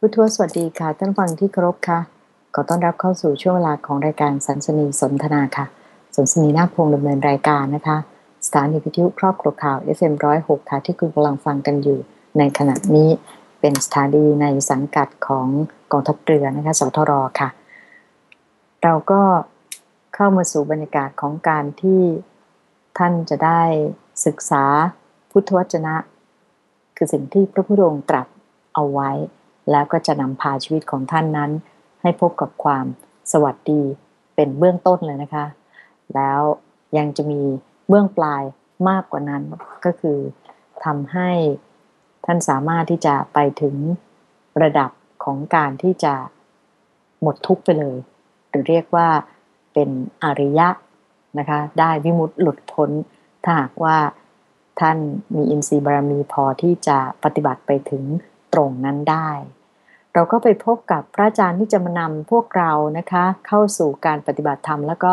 ผู้ทวสวัสดีค่ะ ท่านฟังที่เคารพค่ะ ขอต้อนรับเข้าสู่ช่วงเวลาของรายการสันสนีสนทนาค่ะ สันสนีนาคพงดำเนินรายการนะคะ สถานีวิทยุครอบครัวข่าว FM106 ค่ะที่คุณกำลังฟังกันอยู่ในขณะนี้เป็นสถานีในสังกัดของกองทัพเรือนะคะ สทรค่ะ เราก็เข้ามาสู่บรรยากาศของการที่ท่านจะได้ศึกษาพุทธวจนะ คือสิ่งที่พระพุทธองค์ตรัสเอาไว้ แล้วก็จะนำพาชีวิตของท่านนั้น ให้พบกับความสวัสดีเป็นเบื้องต้นเลยนะคะ แล้วยังจะมีเบื้องปลายมากกว่านั้นก็คือทำให้ท่านสามารถที่จะไปถึงระดับของการที่จะหมดทุกข์ไปเลย หรือเรียกว่าเป็นอริยะนะคะได้วิมุตติหลุดพ้น ถ้าหากว่าท่านมีอินทรีย์บารมีพอที่จะปฏิบัติไปถึงตรงนั้นได้ เราก็ไปพบกับพระอาจารย์ที่จะมานำพวกเรานะคะ เข้าสู่การปฏิบัติธรรม แล้วก็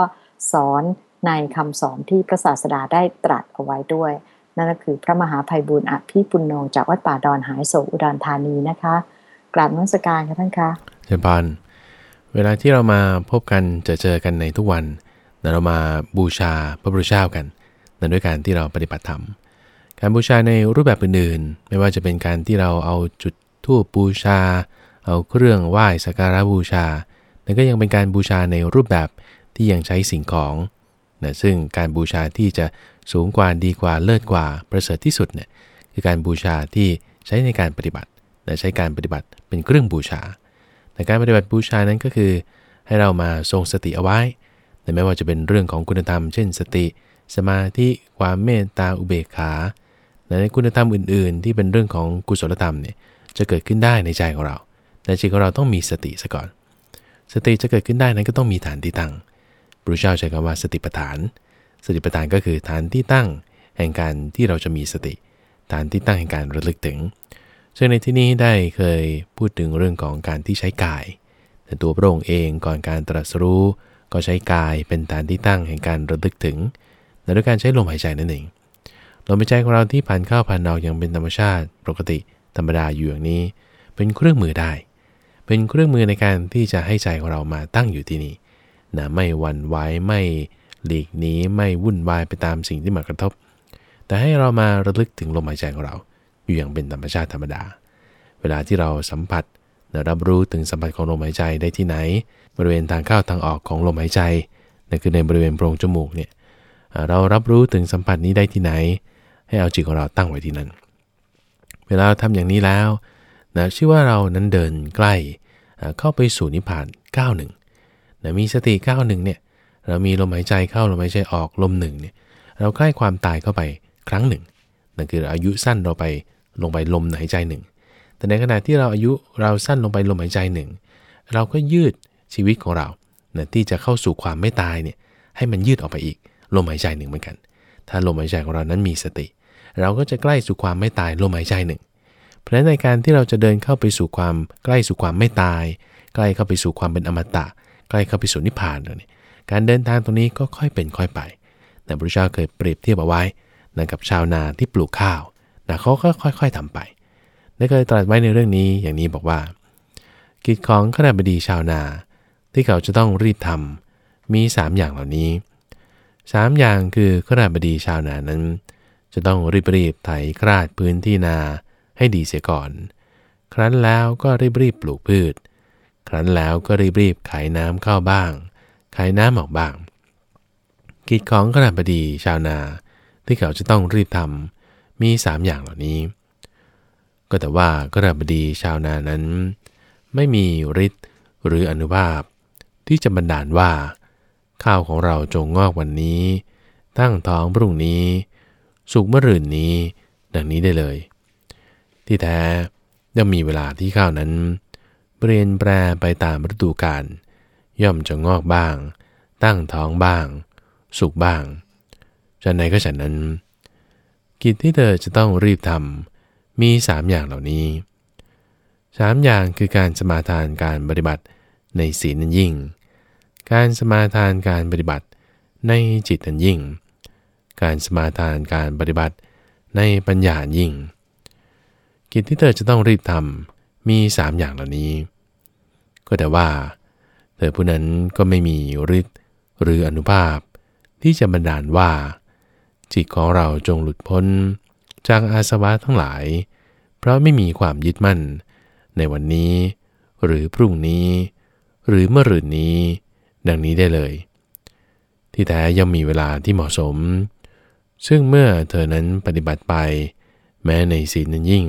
สอนในคำสอนที่พระศาสดาได้ตรัสเอาไว้ด้วย นั่นก็คือพระมหาภัยบุญอภิปุณโญจากวัดป่าดอนหายโศอุดรธานีนะคะ กราบนมัสการค่ะท่านคะเชิญพานเวลาที่เรามาพบกันจะเจอกันในทุกวันเรามาบูชาพระพุทธเจ้ากันนั่นด้วยการที่เราปฏิบัติธรรม การบูชาในรูปแบบอื่นๆ ไม่ว่าจะเป็นการที่เราเอาจุดทูปบูชา เอาเครื่องไหว้สักการะบูชานั่นก็ยังเป็นการบูชาในรูปแบบที่ยังใช้สิ่งของนะซึ่งการบูชาที่จะสูงกว่าดีกว่าเลิศกว่าประเสริฐที่สุดเนี่ยคือการบูชาที่ใช้ในการปฏิบัติและใช้การปฏิบัติเป็นเครื่องบูชา แต่การปฏิบัติบูชานั้นก็คือ ให้เรามาทรงสติเอาไว้แต่ไม่ว่าจะเป็นเรื่องของคุณธรรม เช่น สติ สมาธิ ความเมตตา อุเบกขาในคุณธรรมอื่น ๆ ที่เป็นเรื่องของกุศลธรรมเนี่ยจะเกิดขึ้นได้ในใจของเรา ในใจของเราต้องมีสติซะก่อน สติจะเกิดขึ้นได้นั้นก็ต้องมีฐานที่ตั้งพระเจ้าใช้คำว่าสติปัฏฐาน สติปัฏฐานก็คือฐานที่ตั้ง แห่งการที่เราจะมีสติ ฐานที่ตั้งแห่งการระลึกถึง ซึ่งในที่นี้ได้เคยพูดถึงเรื่องของการที่ใช้กาย แต่ตัวพระองค์เองก่อนการตรัสรู้ก็ใช้กายเป็นฐานที่ตั้งแห่งการระลึกถึงและด้วยการใช้ลมหายใจนั่นเองลมหายใจของเราที่ผ่านเข้าผ่านออกอย่างเป็นธรรมชาติ ปกติธรรมดาอยู่อย่างนี้ เป็นเครื่องมือได้ เป็นเครื่องมือในการที่จะให้ใจของเรามาตั้งอยู่ที่นี่นะไม่วันไหวไม่หลีกหนีไม่วุ่นวายไปตามสิ่งที่มากระทบ แต่ให้เรามาระลึกถึงลมหายใจของเรา อยู่อย่างเป็นธรรมชาติธรรมดา เวลาที่เราสัมผัสรับรู้ถึงสัมผัสของลมหายใจได้ที่ไหน บริเวณทางเข้าทางออกของลมหายใจนั่นคือในบริเวณโพรงจมูกเนี่ยเรารับรู้ถึงสัมผัสนี้ได้ที่ไหน ให้เอาจิตของเราตั้งไว้ที่นั้น เวลาทำอย่างนี้แล้ว นะชื่อว่าเรานั้นเดินใกล้เข้าไปสู่นิพพานก้าวหนึ่งนะมีสติก้าวหนึ่งเนี่ยเรามีลมหายใจเข้าลมหายใจออกลมหนึ่งเนี่ยเราใกล้ความตายเข้าไปครั้งหนึ่งนั่นคืออายุสั้นเราไปลงไปลมหายใจหนึ่งแต่ในขณะที่เราอายุเราสั้นลงไปลมหายใจหนึ่งเราก็ยืดชีวิตของเรานะที่จะเข้าสู่ความไม่ตายเนี่ยให้มันยืดออกไปอีกลมหายใจหนึ่งเหมือนกัน ถ้าลมหายใจของเรานั้นมีสติ เราก็จะใกล้สู่ความไม่ตายลมหายใจหนึ่ง เพราะฉะนั้นในการที่เราจะเดินเข้าไปสู่ความใกล้สู่ความไม่ตาย ใกล้เข้าไปสู่ความเป็นอมตะ ใกล้เข้าไปสู่นิพพานเนี่ยการเดินทางตรงนี้ก็ค่อยเป็นค่อยไป แต่พระเจ้าเคยเปรียบเทียบเอาไว้นะกับชาวนาที่ปลูกข้าวนะเขาก็ค่อย ๆทำไปได้เคยตรัสไว้ในเรื่องนี้อย่างนี้บอกว่า กิจของข้าราชบดีชาวนา ที่เขาจะต้องรีบทำมี 3 อย่างเหล่านี้ 3 อย่างคือขราบดีชาวนานั้น จะต้องรีบรีบไถคราดพื้นที่นา ให้ดีเสียก่อน ครั้นแล้วก็รีบรีบปลูกพืช ครั้นแล้วก็รีบรีบขายน้ำเข้าบ้าง ขายน้ำออกบ้าง กิจของขราบดีชาวนาที่เขาจะต้องรีบทำมี 3 อย่างเหล่านี้ ก็แต่ว่าขราบดีชาวนานั้น ไม่มีฤทธิ์หรืออนุภาพ ที่จะบันดาลว่า ข้าวของเราจงงอกวันนี้ ตั้งท้องพรุ่งนี้ สุกเมื่อรื่นนี้ ดังนี้ได้เลย ที่แท้ย่อมมีเวลาที่ข้าวนั้นเปลี่ยนแปรไปตามฤดูกาลย่อมจะงอกบ้าง ตั้งท้องบ้าง สุกบ้างจะไหนก็ฉันนั้น กิจที่เธอจะต้องรีบทำมีสามอย่างเหล่านี้สามอย่างคือการสมาทานการปฏิบัติในศีลนั้นยิ่ง การสมาทานการปฏิบัติในจิตนั้นยิ่ง การสมาทานการปฏิบัติในปัญญายิ่ง กิจที่เธอจะต้องรีบทำมีสามอย่างเหล่านี้ ก็แต่ว่า เธอผู้นั้นก็ไม่มีฤทธิ์หรืออนุภาพ ที่จะบันดาลว่า จิตของเราจงหลุดพ้น จากอาสวะทั้งหลาย เพราะไม่มีความยึดมั่น ในวันนี้ หรือพรุ่งนี้ หรือเมื่อรืนนี้ ดังนี้ได้เลย ที่แท้ย่อมมีเวลาที่เหมาะสม ซึ่งเมื่อเธอนั้นปฏิบัติไป แม้ในศีลนั้นยิ่ง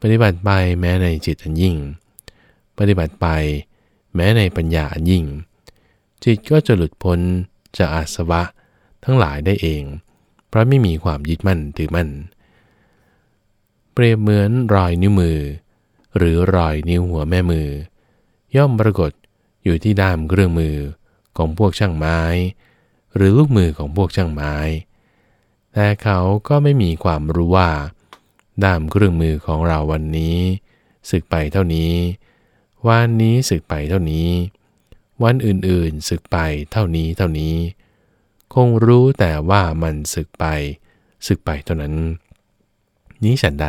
ปฏิบัติไปแม้ในจิตอันยิ่ง ปฏิบัติไปแม้ในปัญญาอันยิ่ง จิตก็จะหลุดพ้นจากอาสวะทั้งหลายได้เอง เพราะไม่มีความยึดมั่นถือมั่น เปรียบเหมือนรอยนิ้วมือ หรือรอยนิ้วหัวแม่มือ ย่อมปรากฏอยู่ที่ด้ามเครื่องมือของพวกช่างไม้ หรือลูกมือของพวกช่างไม้ แต่เขาก็ไม่มีความรู้ว่า ด้ามเครื่องมือของเราวันนี้สึกไปเท่านี้ วันนี้สึกไปเท่านี้ วันอื่นๆสึกไปเท่านี้เท่านี้ คงรู้แต่ว่ามันสึกไปสึกไปเท่านั้น นี้ฉันใด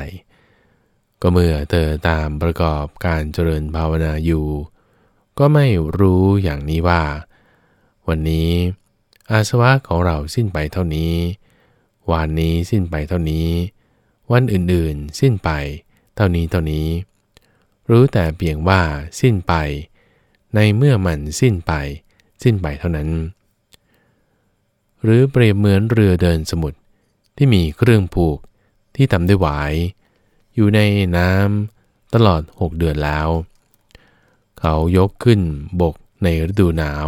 ก็เมื่อเธอตามประกอบการเจริญภาวนาอยู่ ก็ไม่รู้อย่างนี้ว่า วันนี้ อาสวะของเราสิ้นไปเท่านี้ วันนี้สิ้นไปเท่านี้ วันอื่นๆ สิ้นไป เท่านี้เท่านี้ รู้แต่เพียงว่าสิ้นไป ในเมื่อมันสิ้นไป สิ้นไปเท่านั้น หรือเปรียบเหมือนเรือเดินสมุทรที่มีเครื่องผูกที่ทำด้วยหวาย อยู่ในน้ำตลอดหกเดือนแล้ว เขายกขึ้นบกในฤดูหนาว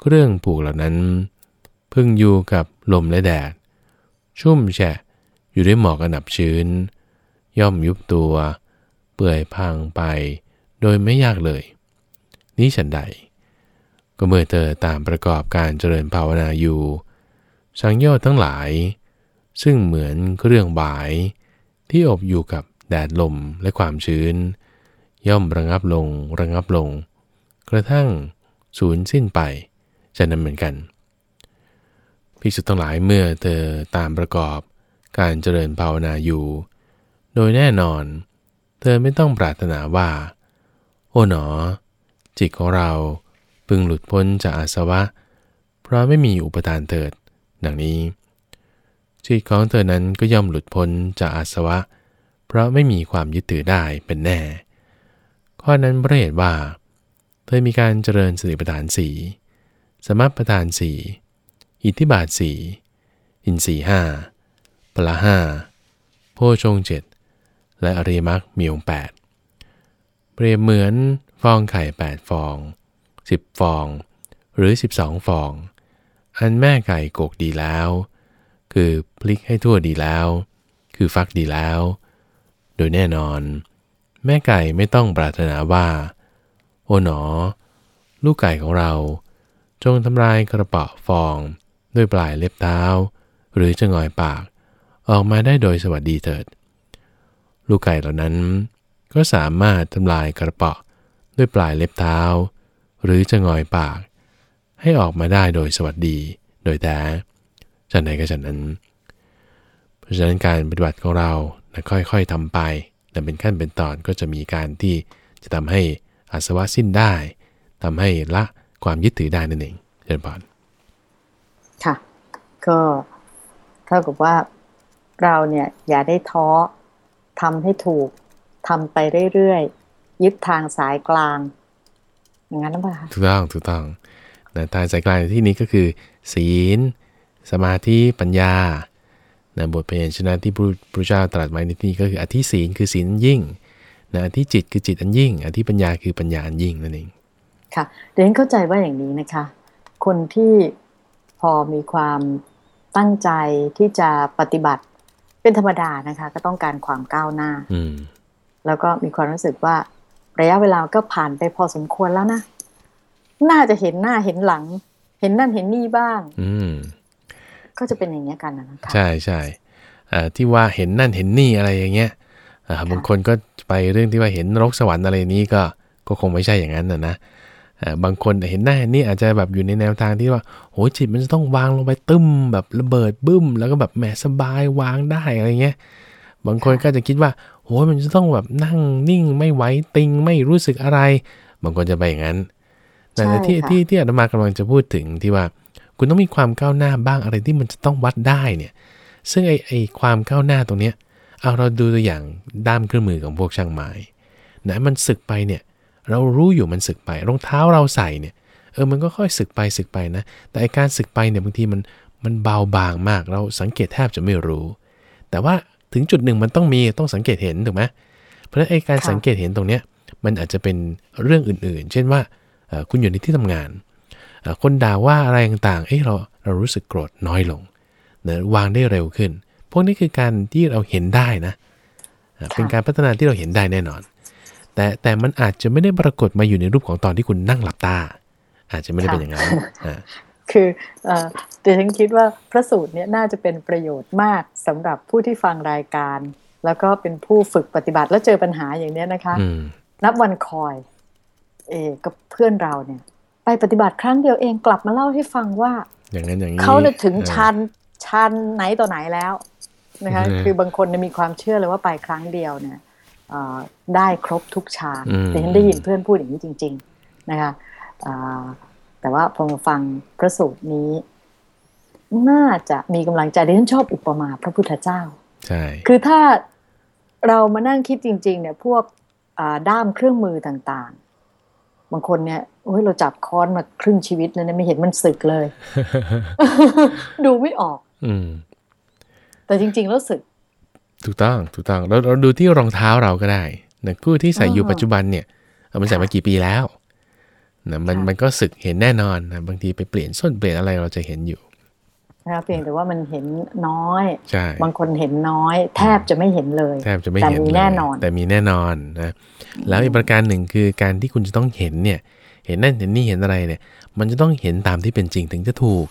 เครื่องผูกเหล่านั้น พึ่งอยู่กับลมและแดด ชุ่มแฉะ อยู่ด้วยหมอกอันดับชื้น ย่อมยุบตัว เปื่อยพังไป โดยไม่ยากเลย นี้ฉันใด ก็เมื่อเธอตามประกอบการเจริญภาวนาอยู่ สังโยชน์ทั้งหลาย ซึ่งเหมือนเครื่องบาย ที่อบอยู่กับแดดลมและความชื้น ย่อมระงับลงระงับลง กระทั่งสูญสิ้นไปจะนั้นเหมือนกันภิกษุทั้งหลายเมื่อเธอตามประกอบ การเจริญภาวนาอยู่ โดยแน่นอน เธอไม่ต้องปรารถนาว่า โอ๋หนอ จิตของเราพึงหลุดพ้นจากอาสวะ เพราะไม่มีอุปทานเถิด ดังนี้ จิตของเธอนั้นก็ย่อมหลุดพ้นจากอาสวะ เพราะไม่มีความยึดถือได้เป็นแน่ ข้อนั้นเพราะเหตุว่า เธอมีการเจริญสติปัฏฐานสี่สมัปปทานสี่อิทธิบาทสี่อินสี่ห้า พละห้าโพชงเจ็ดและอริมักมีองแปดเปรียบเหมือนฟองไข่แปดฟองสิบฟอง หรือสิบสองฟอง อันแม่ไก่กกดีแล้ว คือพลิกให้ทั่วดีแล้ว คือฟักดีแล้ว โดยแน่นอน แม่ไก่ไม่ต้องปรารถนาว่า โอ๋หนอ ลูกไก่ของเรา จงทำลายกระเป๋าฟองด้วยปลายเล็บเท้า หรือจะงอยปาก ออกมาได้โดยสวัสดีเถิด ลูกไก่เหล่านั้น ก็สามารถทำลายกระเป๋าด้วยปลายเล็บเท้า หรือจะงอยปาก ให้ออกมาได้โดยสวัสดีโดยแท้ฉันไหนก็ฉันนั้น เพราะฉะนั้นการปฏิบัติของเรานะค่อยๆทำไปแต่เป็นขั้นเป็นตอนก็จะมีการที่จะทำให้อาสวะสิ้นได้ทำให้ละความยึดถือได้นั่นเองเชิญพรค่ะ ก็เท่ากับว่า เราเนี่ยอย่าได้ท้อทำให้ถูกทำไปเรื่อยๆยึดทางสายกลาง อย่างนั้นหรือเปล่าคะถูกต้องถูกต้องนะทางสายกลางในที่นี้ก็คือ ศีล สมาธิปัญญานะบทเพลงชนะที่พระพุทธเจ้าตรัสไว้ในที่นี้ก็คืออธิศีลคือศีลอันยิ่งนะอธิจิตคือจิตอันยิ่ง อธิปัญญาคือปัญญาอันยิ่งนั่นเองค่ะเดี๋ยวฉันเข้าใจว่าอย่างนี้นะคะ คนที่พอมีความตั้งใจที่จะปฏิบัติ เป็นธรรมดานะคะ ก็ต้องการความก้าวหน้าอืมแล้วก็มีความรู้สึกว่าระยะเวลาก็ผ่านไปพอสมควรแล้วนะ น่าจะเห็นหน้าเห็นหลัง เห็นนั่นเห็นนี่บ้าง อืมก็จะเป็นอย่างนี้ยกันนะคะใช่ใช่อ่าที่ว่าเห็นนั่นเห็นนี่อะไรอย่างเงี้ยอ่าบางคนก็ไปเรื่องที่ว่าเห็นนรกสวรรค์อะไรนี้ก็ก็คงไม่ใช่อย่างนั้นนะนะอ่า บางคนเห็นหน้าเห็นนี่อาจจะแบบอยู่ในแนวทางที่ว่าโหจิตมันจะต้องวางลงไปตึ้มแบบระเบิดบึ้ม แล้วก็แบบแหมสบายวางได้อะไรเงี้ยบางคนก็จะคิดว่าโหมันจะต้องแบบนั่งนิ่งไม่ไหวติงไม่รู้สึกอะไร บางคนจะไปอย่างนั้นแต่ที่ที่ที่อาตมากำลังจะพูดถึงที่ว่า คุณต้องมีความก้าวหน้าบ้างอะไรที่มันจะต้องวัดได้เนี่ยซึ่งไอไอความก้าวหน้าตรงเนี้ยเอาเราดูตัวอย่างด้ามเครื่องมือของพวกช่างไม้นะมันสึกไปเนี่ย เรารู้อยู่มันสึกไป รองเท้าเราใส่เนี่ยเออมันก็ค่อยสึกไปสึกไปนะ แต่ไอการสึกไปเนี่ยบางทีมันมันเบาบางมาก เราสังเกตแทบจะไม่รู้ แต่ว่าถึงจุดหนึ่งมันต้องมีต้องสังเกตเห็นถูกไหมเพราะฉะนั้นไอการสังเกตเห็นตรงเนี้ยมันอาจจะเป็นเรื่องอื่นๆ เช่นว่าคุณอยู่ในที่ทำงาน คนด่าว่าอะไรต่างๆเอ้เราเรารู้สึกโกรธน้อยลงเนะวางได้เร็วขึ้น พวกนี้คือการที่เราเห็นได้นะ เป็นการพัฒนาที่เราเห็นได้แน่นอน แต่แต่มันอาจจะไม่ได้ปรากฏมาอยู่ในรูปของตอนที่คุณนั่งหลับตา อาจจะไม่ได้เป็นอย่างนั้นคือเดี๋ยวฉันคิดว่าพระสูตรนี้น่าจะเป็นประโยชน์มากสำหรับผู้ที่ฟังรายการ แล้วก็เป็นผู้ฝึกปฏิบัติแล้วเจอปัญหาอย่างนี้นะคะ นับวันคอยเอกับเพื่อนเราเนี่ย ไปปฏิบัติครั้งเดียวเองกลับมาเล่าให้ฟังว่า อย่างนั้นอย่างนี้เขาถึงชันชันไหนต่อไหนแล้วนะคะคือบางคนมีความเชื่อเลยว่าไปครั้งเดียวเนี่ย ได้ครบทุกชาแต่ฉันได้ยินเพื่อนพูดอย่างนี้จริง ๆ นะคะแต่ว่าพอมาฟังพระสูตรนี้ น่าจะมีกำลังใจดิฉันชอบอุปมาพระพุทธเจ้าใช่คือถ้าเรามานั่งคิดจริง ๆ เนี่ย พวกด้ามเครื่องมือต่างๆ บางคนเนี่ยโอ้ยเราจับค้อนมาครึ่งชีวิตเลยเนี่ยไม่เห็นมันสึกเลย ดูไม่ออกอืมแต่จริง ๆ แล้วสึก ถูกต้องถูกต้องเราเราดูที่รองเท้าเราก็ได้นะคู่ที่ใส่อยู่ปัจจุบันเนี่ยมันใส่มากี่ปีแล้วนะมันมันก็สึกเห็นแน่นอนนะบางทีไปเปลี่ยนส้นเปลี่ยนอะไรเราจะเห็นอยู่นะเพียงแต่ว่ามันเห็นน้อยใช่บางคนเห็นน้อย แทบจะไม่เห็นเลยแทบจะไม่เห็นแต่มีแน่นอน แต่มีแน่นอนนะแล้วอีกประการหนึ่งคือการที่คุณจะต้องเห็นเนี่ย เห็นนั่นเห็นนี่เห็นอะไรเนี่ย มันจะต้องเห็นตามที่เป็นจริงถึงจะถูก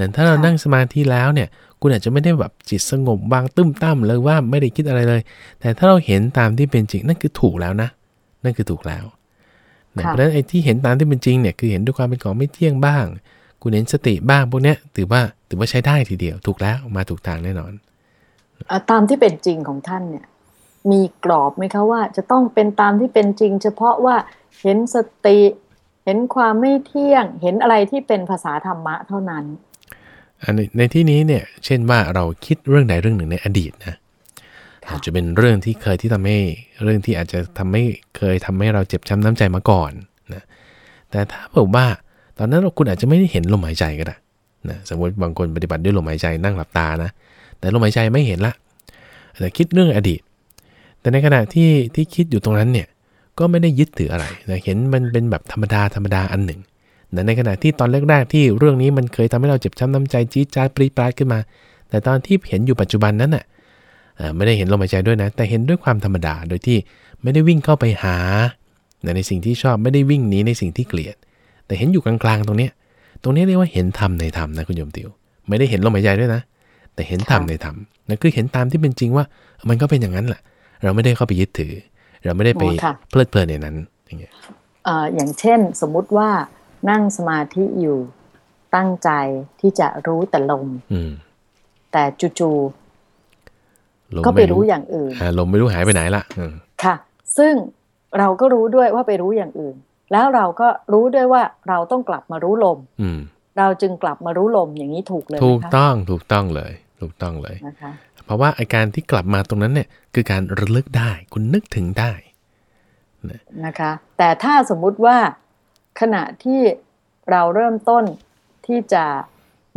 แต่ถ้าเรานั่งสมาธิแล้วเนี่ย คุณอาจจะไม่ได้แบบจิตสงบวางตึ้มตั้มเลยว่าไม่ได้คิดอะไรเลย แต่ถ้าเราเห็นตามที่เป็นจริงนั่นคือถูกแล้วนะ นั่นคือถูกแล้วเพราะฉะนั้นไอ้ที่เห็นตามที่เป็นจริงเนี่ยคือเห็นด้วยความเป็นของไม่เที่ยงบ้าง คุณเห็นสติบ้างพวกเนี้ยถือว่าถือว่าใช้ได้ทีเดียว ถูกแล้วมาถูกทางแน่นอนอตามที่เป็นจริงของท่านเนี่ย มีกรอบไหมคะว่า จะต้องเป็นตามที่เป็นจริง เฉพาะว่าเห็นสติ เห็นความไม่เที่ยง เห็นอะไรที่เป็นภาษาธรรมะเท่านั้น ในในที่นี้เนี่ยเช่นว่าเราคิดเรื่องใดเรื่องหนึ่งในอดีตนะอาจจะเป็นเรื่องที่เคยที่ทำให้เรื่องที่อาจจะทำให้เคยทำให้เราเจ็บช้าน้ำใจมาก่อนนะแต่ถ้าบอกว่าตอนนั้นเราคุณอาจจะไม่ได้เห็นลมหายใจก็ได้นะสมมติบางคนปฏิบัติด้วยลมหายใจนั่งหลับตานะ แต่ลมหายใจไม่เห็นละแต่คิดเรื่องอดีต แต่ในขณะที่ที่คิดอยู่ตรงนั้นเนี่ยก็ไม่ได้ยึดถืออะไรนะเห็นมันเป็นแบบธรรมดาธรรมดาอันหนึ่ง นะในขณะที่ตอนแรกๆที่เรื่องนี้มันเคยทำให้เราเจ็บช้ำน้ำใจจี๊ดจ๊าดปรีปราดขึ้นมา แต่ตอนที่เห็นอยู่ปัจจุบันนั้นน่ะไม่ได้เห็นลมหายใจด้วยนะ แต่เห็นด้วยความธรรมดา โดยที่ไม่ได้วิ่งเข้าไปหา ในสิ่งที่ชอบไม่ได้วิ่งหนีในสิ่งที่เกลียด แต่เห็นอยู่กลางๆ ตรงนี้ตรงนี้เรียกว่าเห็นธรรมในธรรมนะคุณโยมติว ไม่ได้เห็นลมหายใจด้วยนะ แต่เห็นธรรมในธรรมนั่นคือเห็นตามที่เป็นจริงว่ามันก็เป็นอย่างนั้นแหละเราไม่ได้เข้าไปยึดถือ เราไม่ได้ไปเพลิดเพลินในนั้นอย่างเงี้ยอย่างเช่นสมมุติว่า นั่งสมาธิอยู่ตั้งใจที่จะรู้แต่ลมแต่จู่ๆก็ไปรู้อย่างอื่นลมไม่รู้หายไปไหนละค่ะ ซึ่งเราก็รู้ด้วยว่าไปรู้อย่างอื่น แล้วเราก็รู้ด้วยว่าเราต้องกลับมารู้ลมอืเราจึงกลับมารู้ลมอย่างนี้ถูกเลยถูกต้องถูกต้องเลย ถูกต้องเลยนะคะเพราะว่าอาการที่กลับมาตรงนั้นเนี่ย คือการระลึกได้ คุณนึกถึงได้นะคะ แต่ถ้าสมมุติว่า ขณะที่เราเริ่มต้นที่จะ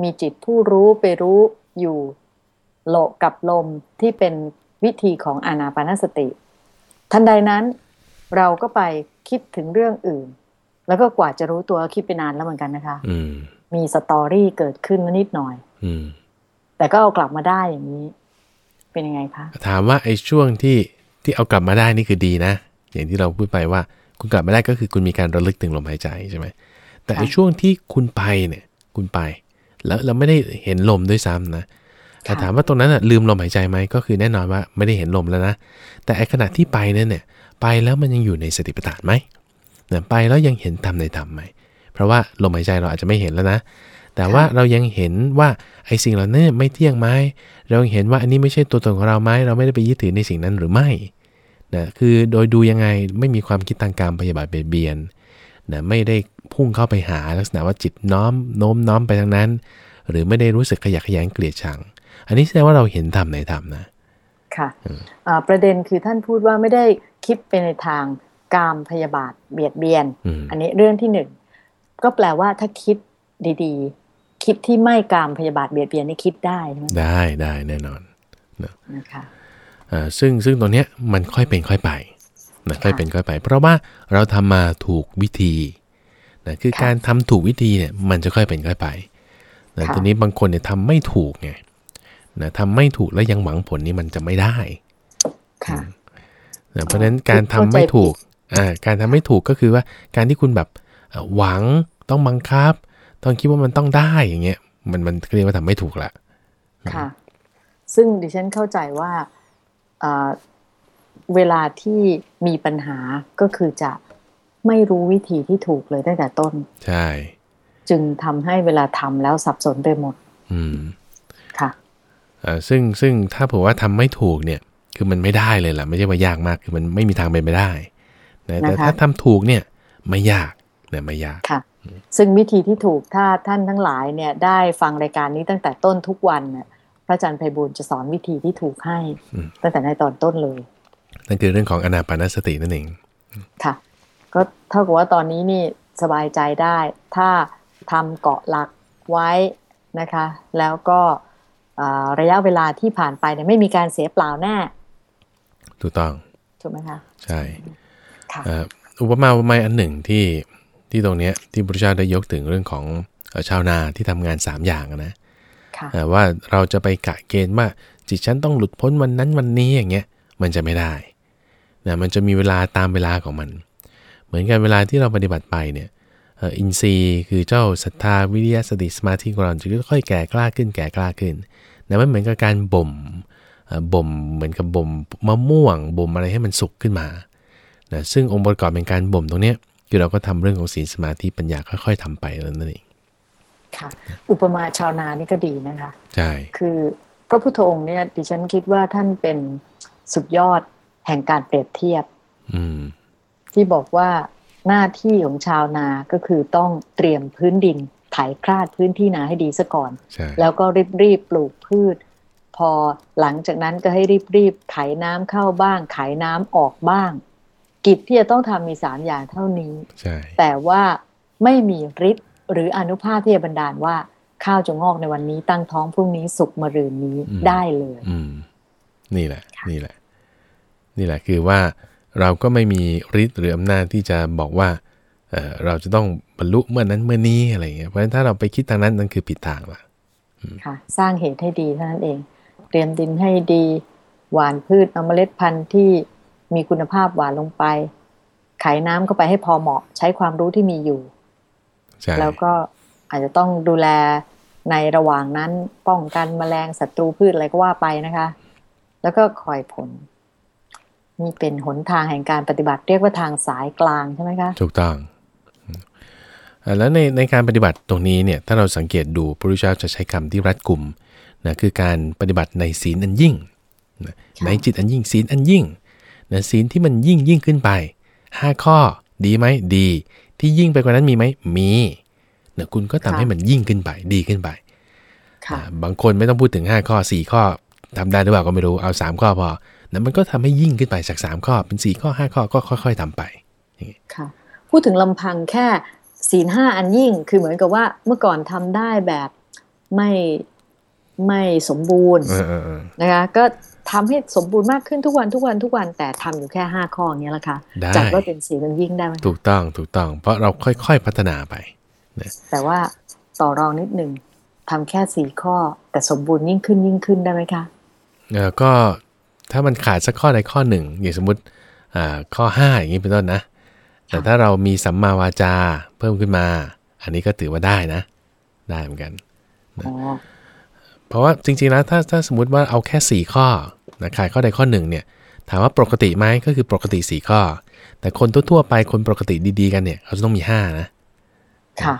มีจิตผู้รู้ไปรู้อยู่โลกับลมที่เป็นวิธีของอานาปานสติ ทันใดนั้นเราก็ไปคิดถึงเรื่องอื่น แล้วก็กว่าจะรู้ตัวคิดไปนานแล้วเหมือนกันนะคะมีสตอรี่เกิดขึ้นนิดหน่อยแต่ก็เอากลับมาได้อย่างนี้ เป็นยังไงคะถามว่าไอ้ช่วงที่ที่เอากลับมาได้นี่คือดีนะอย่างที่เราพูดไปว่า คุณกลับมาได้ก็คือคุณมีการระลึกถึงลมหายใจใช่ไหมแต่ไอ้ช่วงที่คุณไปเนี่ยคุณไป แล้วเราไม่ได้เห็นลมด้วยซ้ำนะแต่ถามว่าตรงนั้นลืมลมหายใจไหมก็คือแน่นอนว่าไม่ได้เห็นลมแล้วนะแต่ไอ้ขณะที่ไปนั่นเนี่ยไปแล้วมันยังอยู่ในสติปัฏฐานไหมเนี่ยไปแล้วยังเห็นธรรมในธรรมไหมเพราะว่าลมหายใจเราอาจจะไม่เห็นแล้วนะ แต่ว่าเรายังเห็นว่าไอ้สิ่งเหล่านั้นไม่เที่ยงไหมเรายังเห็นว่าอันนี้ไม่ใช่ตัวตนของเราไหมเราไม่ได้ไปยึดถือในสิ่งนั้นหรือไม่ นะคือโดยดูยังไงไม่มีความคิดทางการพยาบาทเบียดเบียนนะไม่ได้พุ่งเข้าไปหาลักษณะว่าจิตน้อมโน้มน้อมไปทางนั้น หรือไม่ได้รู้สึกขยะแขยงเกลียดชัง อันนี้แสดงว่าเราเห็นธรรมในธรรมนะค่ะะประเด็นคือท่านพูดว่าไม่ได้คิดไปในทางกามพยาบาทเบียดเบียน อันนี้เรื่องที่หนึ่งก็แปลว่าถ้าคิดดีๆ คิดที่ไม่กามพยาบาทเบียดเบียนนี่คิดได้ใช่ไหมได้ได้แน่นอนนะคะอ่า ซึ่งซึ่งตรงเนี้ยมันค่อยเป็นค่อยไปนะค่อยเป็นค่อยไป เพราะว่าเราทำมาถูกวิธีนะคือการทำถูกวิธีเนี่ยมันจะค่อยเป็นค่อยไปนะทีนี้บางคนเนี่ยทำไม่ถูกไงนะทำไม่ถูกแล้วยังหวังผลนี่มันจะไม่ได้ค่ะนะเพราะฉะนั้นการทำไม่ถูกอ่าการทำไม่ถูกก็คือว่าการที่คุณแบบหวังต้องบังคับ ต้องคิดว่ามันต้องได้อย่างเงี้ย มันมันเรียกว่าทำไม่ถูกละค่ะ ซึ่งดิฉันเข้าใจว่า เวลาที่มีปัญหาก็คือจะไม่รู้วิธีที่ถูกเลยตั้งแต่ต้น ใช่ จึงทำให้เวลาทำแล้วสับสนไปหมด อืม ค่ะอ่าซึ่งซึ่งถ้าผมว่าทำไม่ถูกเนี่ย คือมันไม่ได้เลยล่ะ ไม่ใช่ว่ายากมาก คือมันไม่มีทางเป็นไปได้นะแต่ถ้าทำถูกเนี่ย ไม่ยากเนี่ยไม่ยากค่ะ ซึ่งวิธีที่ถูกถ้าท่านทั้งหลายเนี่ย ได้ฟังรายการนี้ตั้งแต่ต้นทุกวันเนี่ย พระอาจารย์ไพบูลจะสอนวิธีที่ถูกให้ตั้งแต่ในตอนต้นเลย นั่นคือเรื่องของอนาปานสตินั่นเองค่ะ ก็เท่ากับว่าตอนนี้นี่สบายใจได้ ถ้าทำเกาะหลักไว้นะคะ แล้วก็ระยะเวลาที่ผ่านไปเนี่ยไม่มีการเสียเปล่าแน่ถูกต้องถูกไหมคะใช่อุปมาอุปไมยอันหนึ่งที่ที่ตรงนี้ที่พระเจ้าได้ยกถึงเรื่องของชาวนาที่ทำงาน 3 อย่างนะ ว่าเราจะไปกะเกณฑ์ว่าจิตฉันต้องหลุดพ้นวันนั้นวันนี้อย่างเงี้ยมันจะไม่ได้นะมันจะมีเวลาตามเวลาของมัน เหมือนกันเวลาที่เราปฏิบัติไปเนี่ยอินทรีย์คือเจ้าศรัทธาวิริยะสติสมาธิของเราจะค่อยแก่กล้าขึ้นแก่กล้าขึ้นนะมันเหมือนกับการบ่มบ่มเหมือนกับบ่มมะม่วงบ่มอะไรให้มันสุกขึ้นมานะซึ่งองค์ประกอบเป็นการบ่มตรงนี้คือเราก็ทำเรื่องของศีลสมาธิปัญญาค่อยๆทำไปนั่นเอง ค่ะ อุปมาชาวนานี่ก็ดีนะคะ ใช่ คือพระพุทธองค์เนี่ยดิฉันคิดว่าท่านเป็นสุดยอดแห่งการเปรียบเทียบ อืม ที่บอกว่าหน้าที่ของชาวนาก็คือต้องเตรียมพื้นดินไถคลาดพื้นที่นาให้ดีซะก่อน แล้วก็รีบรีบปลูกพืช พอหลังจากนั้นก็ให้รีบรีบไขน้ำเข้าบ้างไขน้ำออกบ้าง กิจที่จะต้องทำมีสามอย่างเท่านี้ แต่ว่าไม่มีฤทธิ์ หรืออนุภาพที่จะบันดาลว่าข้าวจะงอกในวันนี้ตั้งท้องพรุ่งนี้สุกมะรืนนี้ได้เลยอืนี่แหละ นี่แหละ นี่แหละคือว่าเราก็ไม่มีฤทธิ์หรืออำนาจที่จะบอกว่าเเราจะต้องบรรลุเมื่อนั้นเมื่อนี้อะไรเงี้ยเพราะฉะนั้นถ้าเราไปคิดทางนั้นนั่นคือผิดทางละค่ะ สร้างเหตุให้ดีเท่านั้นเอง เตรียมดินให้ดี หวานพืชเอาเมล็ดพันธุ์ที่มีคุณภาพหวานลงไปไขน้ำเข้าไปให้พอเหมาะ ใช้ความรู้ที่มีอยู่ แล้วก็อาจจะต้องดูแลในระหว่างนั้นป้องกันแมลงศัตรูพืชอะไรก็ว่าไปนะคะ แล้วก็คอยผล นี่เป็นหนทางแห่งการปฏิบัติเรียกว่าทางสายกลางใช่ไหมคะ ถูกต้อง แล้วในในการปฏิบัติตรงนี้เนี่ยถ้าเราสังเกตดูพระพุทธเจ้าจะใช้คำที่รัดกลุ่มนะคือการปฏิบัติในศีลอันยิ่งในจิตอันยิ่งศีลอันยิ่งนะศีลที่มันยิ่งยิ่งขึ้นไป 5 ข้อดีไหมดี ที่ยิ่งไปกว่านั้นมีไหมมีเนี่ยคุณก็ทำให้มันยิ่งขึ้นไปดีขึ้นไปบางคนไม่ต้องพูดถึง 5 ข้อ 4 ข้อทำได้หรือเปล่าก็ไม่รู้เอา 3 ข้อพอนะมันก็ทำให้ยิ่งขึ้นไปจาก 3 ข้อเป็น 4 ข้อ 5 ข้อก็ค่อย ๆทำไปค่ะ พูดถึงลำพังแค่ศีลห้าอันยิ่งคือเหมือนกับว่าเมื่อก่อนทำได้แบบไม่ไม่สมบูรณ์นะคะก็ ทำให้สมบูรณ์มากขึ้นทุกวันทุกวันทุกวันแต่ทำอยู่แค่ห้าข้ออย่างนี้แหละค่ะจัดว่าเป็นสีมันยิ่งได้ไหมถูกต้องถูกต้อง เพราะเราค่อยๆพัฒนาไปแต่ว่าต่อรองนิดหนึ่งทำแค่สี่ข้อ แต่สมบูรณ์ยิ่งขึ้นยิ่งขึ้นได้ไหมคะเออก็ถ้ามันขาดสักข้อใดข้อหนึ่งอย่างสมมติอ่าข้อห้าอย่างนี้เป็นต้นนะ แต่ถ้าเรามีสัมมาวาจาเพิ่มขึ้นมา อันนี้ก็ถือว่าได้นะ ได้เหมือนกัน เพราะว่าจริงๆแล้วถ้าถ้าสมมติว่าเอาแค่ 4 ข้อนะขายข้อใดข้อหนึ่งเนี่ยถามว่าปกติไหมก็คือปกติ 4 ข้อ แต่คนทั่วๆไปคนปกติดีๆ กันเนี่ยเขาจะต้องมี5นะค่ะ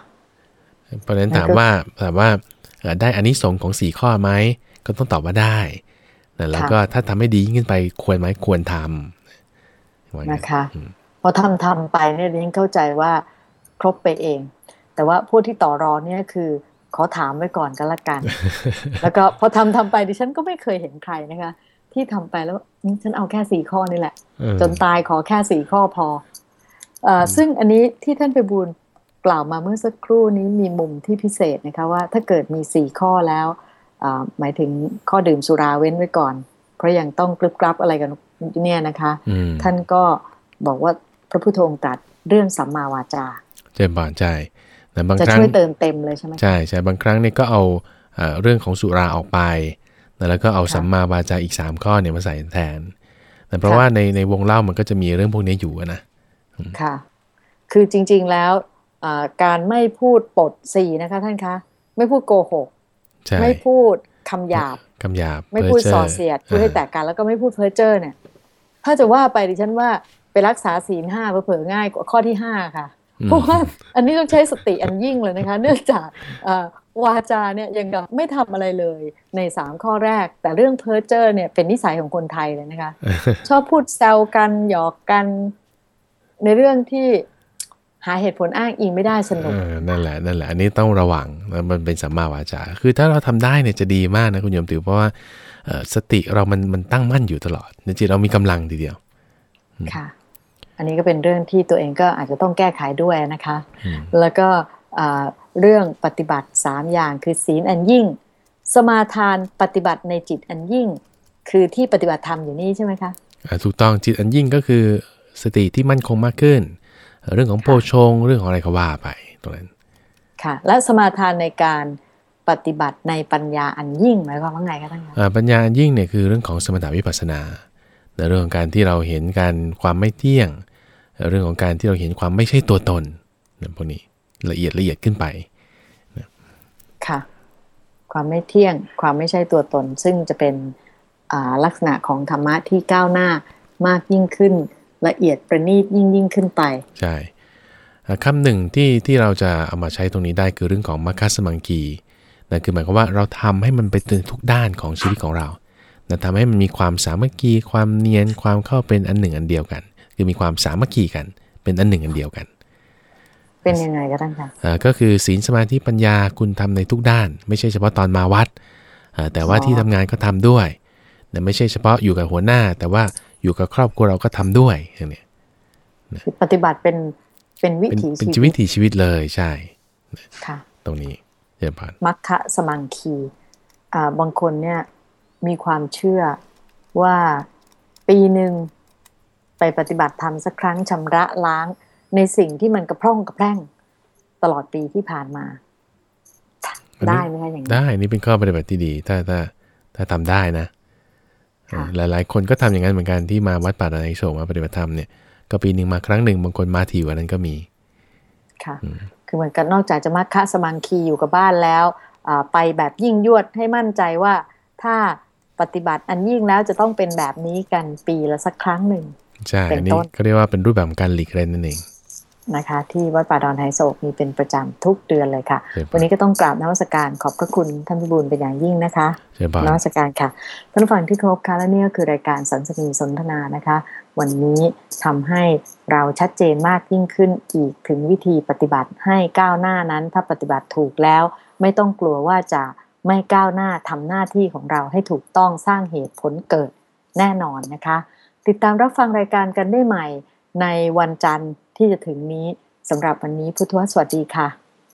เพราะฉะนั้นถามว่าถามว่าได้อันนี้สงของสี่ข้อไหมก็ต้องตอบว่าได้นะแล้วก็ถ้าทำให้ดีขึ้นไปควรไหมควรทำนะคะพอทำทำไปเนี่ยดิฉันเข้าใจว่าครบไปเอง แต่ว่าผู้ที่ต่อรองเนี่ยคือ ขอถามไว้ก่อนกันละกัน แล้วก็พอทำทำไปดิฉันก็ไม่เคยเห็นใครนะคะ ที่ทำไปแล้วฉันเอาแค่สี่ข้อนี่แหละ จนตายขอแค่สี่ข้อพออซึ่งอันนี้ที่ท่านไปบูลกล่าวมาเมื่อสักครู่นี้มีมุมที่พิเศษนะคะว่าถ้าเกิดมีสี่ข้อแล้วหมายถึงข้อดื่มสุราเว้นไว้ก่อน เพราะยังต้องกรึบกรับอะไรกันเนี่ยนะคะ ท่านก็บอกว่าพระพุทโธองค์ตรัสเรื่องสัมมาวาจาเจมบานใจ แต่บางครั้งจะช่วยเติมเต็มเลยใช่ไหมใช่ใช่บางครั้งเนี่ยก็เอาเรื่องของสุราออกไปแล้วก็เอาสัมมาวาจาอีก 3 ข้อเนี่ยมาใส่แทนแต่เพราะว่าในในวงเล่ามันก็จะมีเรื่องพวกนี้อยู่นะค่ะ คือจริง ๆแล้วการไม่พูดปดสีนะคะท่านคะ ไม่พูดโกหกไม่พูดคำหยาบคำหยาบ ไม่พูดส่อเสียดพูดให้แตกกันแล้วก็ไม่พูดเพ้อเจ้อเนี่ย ถ้าจะว่าไปดิฉันว่าไปรักษาศีลห้าเผลอง่ายกว่าข้อที่ห้าค่ะ เพราะว่าอันนี้ต้องใช้สติอันยิ่งเลยนะคะ เนื่องจากวาจาเนี่ยยังกับไม่ทำอะไรเลยในสามข้อแรก แต่เรื่องเพ้อเจ้อเนี่ยเป็นนิสัยของคนไทยเลยนะคะ ชอบพูดแซวกันหยอกกัน ในเรื่องที่หาเหตุผลอ้างอิงไม่ได้สนุกนั่นแหละนั่นแหละอันนี้ต้องระวังมันเป็นสัมมาวาจา คือถ้าเราทำได้เนี่ยจะดีมากนะคุณโยมถือเพราะว่าสติเรามันมันตั้งมั่นอยู่ตลอดในจิตเรามีกำลังทีเดียวค่ะ อันนี้ก็เป็นเรื่องที่ตัวเองก็อาจจะต้องแก้ไขด้วยนะคะ แล้วก็เรื่องปฏิบัติสามอย่างคือศีลอันยิ่ง สมาทานปฏิบัติในจิตอันยิ่ง คือที่ปฏิบัติธรรมอยู่นี่ใช่ไหมคะถูกต้องจิตอันยิ่งก็คือสติที่มั่นคงมากขึ้น เรื่องของโพชงเรื่องของอะไรก็ว่าไปตรงนั้นค่ะและสมาทานในการปฏิบัติในปัญญาอันยิ่งหมายความว่าไงคะท่านคะปัญญาอันยิ่งเนี่ยคือเรื่องของสมถาวิปัสสนา ในเรื่องของการที่เราเห็นการความไม่เที่ยง เรื่องของการที่เราเห็นความไม่ใช่ตัวตนพวกนี้ละเอียดละเอียดขึ้นไปค่ะ ความไม่เที่ยง ความไม่ใช่ตัวตน ซึ่งจะเป็นลักษณะของธรรมะที่ก้าวหน้ามากยิ่งขึ้น ละเอียดประณีตยิ่งยิ่งขึ้นไป ใช่คำหนึ่งที่ที่เราจะเอามาใช้ตรงนี้ได้คือเรื่องของมัคคัสมังกีนั่นคือหมายความว่าเราทำให้มันไปถึงทุกด้านของชีวิตของเรา นะทำให้มันมีความสามัคคีความเนียนความเข้าเป็นอันหนึ่งอันเดียวกัน คือมีความสามัคคีกัน เป็นอันหนึ่งอันเดียวกัน เป็นยังไงก็ได้ค่ะก็คือศีลสมาธิปัญญาคุณทำในทุกด้าน ไม่ใช่เฉพาะตอนมาวัดแต่ว่าที่ทำงานก็ทำด้วยแต่ไม่ใช่เฉพาะอยู่กับหัวหน้า แต่ว่าอยู่กับครอบครัวเราก็ทำด้วยอย่างนี้ปฏิบัติเป็นเป็นวิถีเป็นชีวิตชีวิตเลยใช่ค่ะตรงนี้เรียบร้อยมัคคะสมังคีอ่าบางคนเนี่ย มีความเชื่อว่าปีหนึ่งไปปฏิบัติธรรมสักครั้งชำระล้างในสิ่งที่มันกระพร่องกระแพร่งตลอดปีที่ผ่านมา ได้ไหมคะอย่างนี้ได้นี่เป็นข้อปฏิบัติที่ดี ถ้าถ้าถ้าทำได้นะหลายๆคนก็ทำอย่างนั้นเหมือนกันที่มาวัดป่าดานไอโศกมาปฏิบัติธรรมเนี่ยก็ปีหนึ่งมาครั้งหนึ่งบางคนมาถี่กว่านั้นก็มี ค่ะ คือเหมือนกันนอกจากจะมาคะสมังคีอยู่กับบ้านแล้วไปแบบยิ่งยวดให้มั่นใจว่าถ้า ปฏิบัติอันยิ่งแล้วจะต้องเป็นแบบนี้กันปีละสักครั้งหนึ่งใช่อันนี้ก็เรียกว่าเป็นรูปแบบการหลีกเล่นนั่นเองนะคะ ที่วัดป่าดอนไฮโศกมีเป็นประจำทุกเดือนเลยค่ะ วันนี้ก็ต้องกราบนวัสการขอบพระคุณท่านพิบูลเป็นอย่างยิ่งนะคะนวัสการค่ะท่านฟังที่ครบค่ะและนี่ก็คือรายการสันสนีสนทนานะคะ วันนี้ทำให้เราชัดเจนมากยิ่งขึ้นอีกถึงวิธีปฏิบัติให้ก้าวหน้านั้น ถ้าปฏิบัติถูกแล้ว ไม่ต้องกลัวว่าจะ ไม่ก้าวหน้าทำหน้าที่ของเราให้ถูกต้องสร้างเหตุผลเกิดแน่นอนนะคะ ติดตามรับฟังรายการกันได้ใหม่ในวันจันทร์ที่จะถึงนี้สำหรับวันนี้พุทธวสวัสดีค่ะ